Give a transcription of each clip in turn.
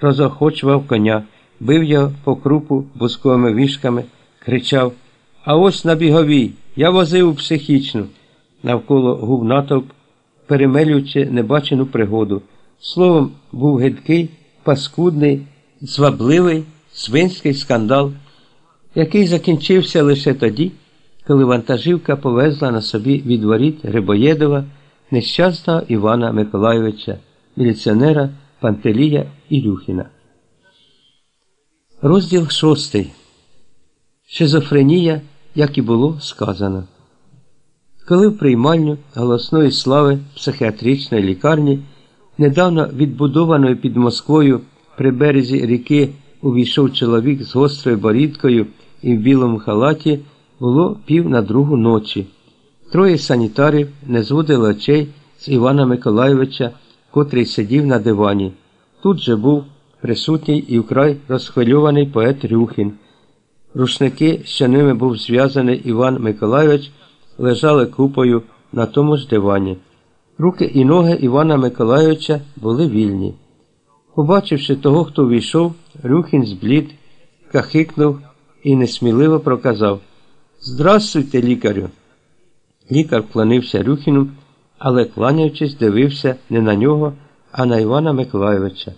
розохочував коня, бив його по крупу бусковими вішками, кричав А ось на біговій, я возив у психічну. Навколо гув натовп, перемелюючи небачену пригоду. Словом, був гидкий, паскудний, звабливий свинський скандал, який закінчився лише тоді, коли вантажівка повезла на собі від воріт Грибоєдова нещасного Івана Миколайовича, міліціонера Пантелія Ілюхіна. Розділ шостий. Шизофренія, як і було сказано. Коли в приймальню голосної слави психіатричної лікарні, недавно відбудованої під Москвою при березі ріки увійшов чоловік з гострою борідкою і в білому халаті, було пів на другу ночі. Троє санітарів не зводили очей з Івана Миколайовича, котрий сидів на дивані. Тут же був присутній і вкрай розхвильований поет Рюхін. Рушники, що ними був зв'язаний Іван Миколайович, лежали купою на тому ж дивані. Руки і ноги Івана Миколайовича були вільні. Побачивши того, хто війшов, Рюхін зблід, кахикнув і несміливо проказав Здравствуйте, лікарю. Лікар вклонився Рюхіну, але, кланяючись, дивився не на нього, а на Івана Миколайовича.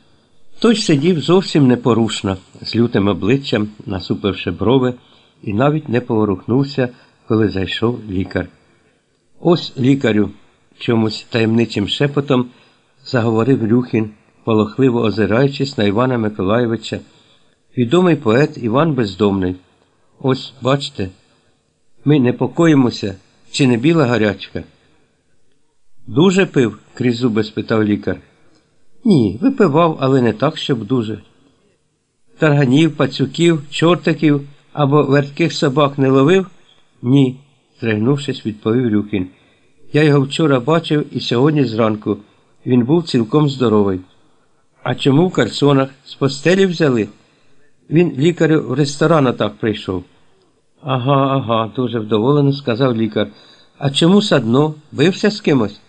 Той сидів зовсім непорушно, з лютим обличчям, насупивши брови, і навіть не поворухнувся, коли зайшов лікар. Ось лікарю, чомусь таємничим шепотом заговорив Рюхін, полохливо озираючись на Івана Миколайовича. Відомий поет Іван Бездомний. Ось, бачите, ми непокоїмося, чи не біла гарячка. Дуже пив? крізь зуби спитав лікар. Ні, випивав, але не так, щоб дуже. Тарганів, пацюків, чортиків або вертких собак не ловив? Ні, здригнувшись, відповів Рюкін. Я його вчора бачив і сьогодні зранку. Він був цілком здоровий. А чому в кальсонах? З постелі взяли? Він лікарю в ресторан так прийшов. Ага, ага, дуже вдоволено сказав лікар. А чому садно? Бився з кимось?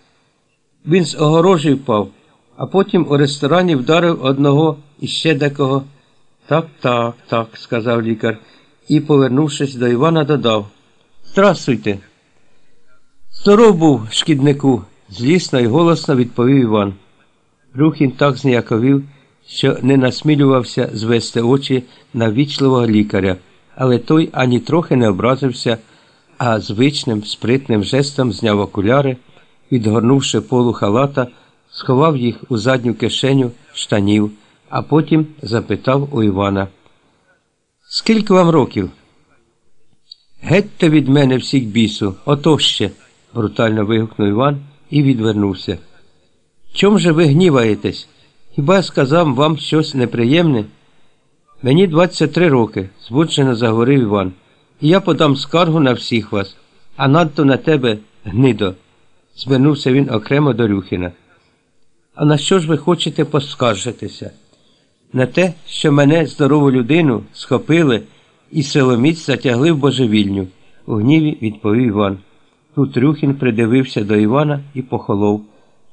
Він з огорожі впав, а потім у ресторані вдарив одного і ще декого. Так, так, так, сказав лікар і, повернувшись до Івана, додав. Здравствуйте. Здоров був, шкіднику, злісно і голосно відповів Іван. Рухін так зніяковів, що не насмілювався звести очі на вічливого лікаря, але той ані трохи не образився, а звичним, спритним жестом зняв окуляри, відгорнувши полу халата, сховав їх у задню кишеню штанів, а потім запитав у Івана. Скільки вам років? Гетьте від мене всіх бісу, ото ще, брутально вигукнув Іван і відвернувся. Чом же ви гніваєтесь? Хіба я сказав вам щось неприємне? Мені 23 роки, збуджено заговорив Іван, і я подам скаргу на всіх вас, а надто на тебе, гнидо. Звернувся він окремо до Рюхіна. А на що ж ви хочете поскаржитися? На те, що мене, здорову людину, схопили і силоміць затягли в божевільню, у гніві відповів Іван. Тут Рюхін придивився до Івана і похолов.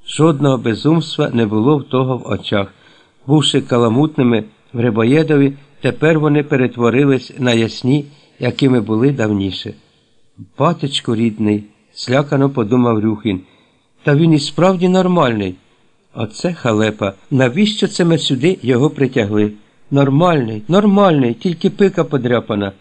Жодного безумства не було в того в очах. Бувши каламутними в Грибоєдові, тепер вони перетворились на ясні, якими були давніше. Батечко рідний, слякано подумав Рюхін. Та він і справді нормальний. Оце халепа. Навіщо це ми сюди його притягли? Нормальний, нормальний, тільки пика подряпана.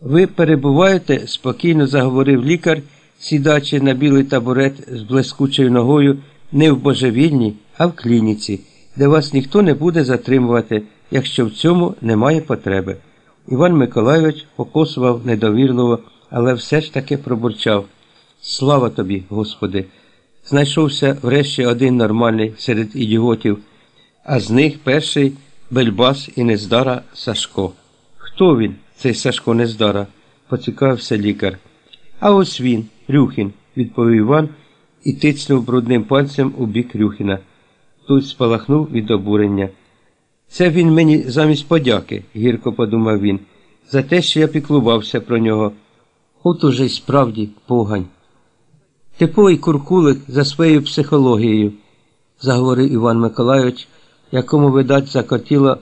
Ви перебуваєте, спокійно заговорив лікар, сідаючи на білий табурет з блискучою ногою не в божевільні, а в клініці, де вас ніхто не буде затримувати, якщо в цьому немає потреби. Іван Миколайович покосував недовірливо, але все ж таки пробурчав. Слава тобі, Господи! Знайшовся врешті один нормальний серед ідіотів, а з них перший Бельбас і Нездара Сашко. Хто він, цей Сашко Нездара? поцікавився лікар. А ось він, Рюхін, відповів Іван і тицнув брудним пальцем у бік Рюхіна. Той спалахнув від обурення. Це він мені замість подяки, гірко подумав він, за те, що я піклувався про нього. От уже й справді погань. Типовий куркулик за своєю психологією, заговорив Іван Миколайович, якому, видать, закотіло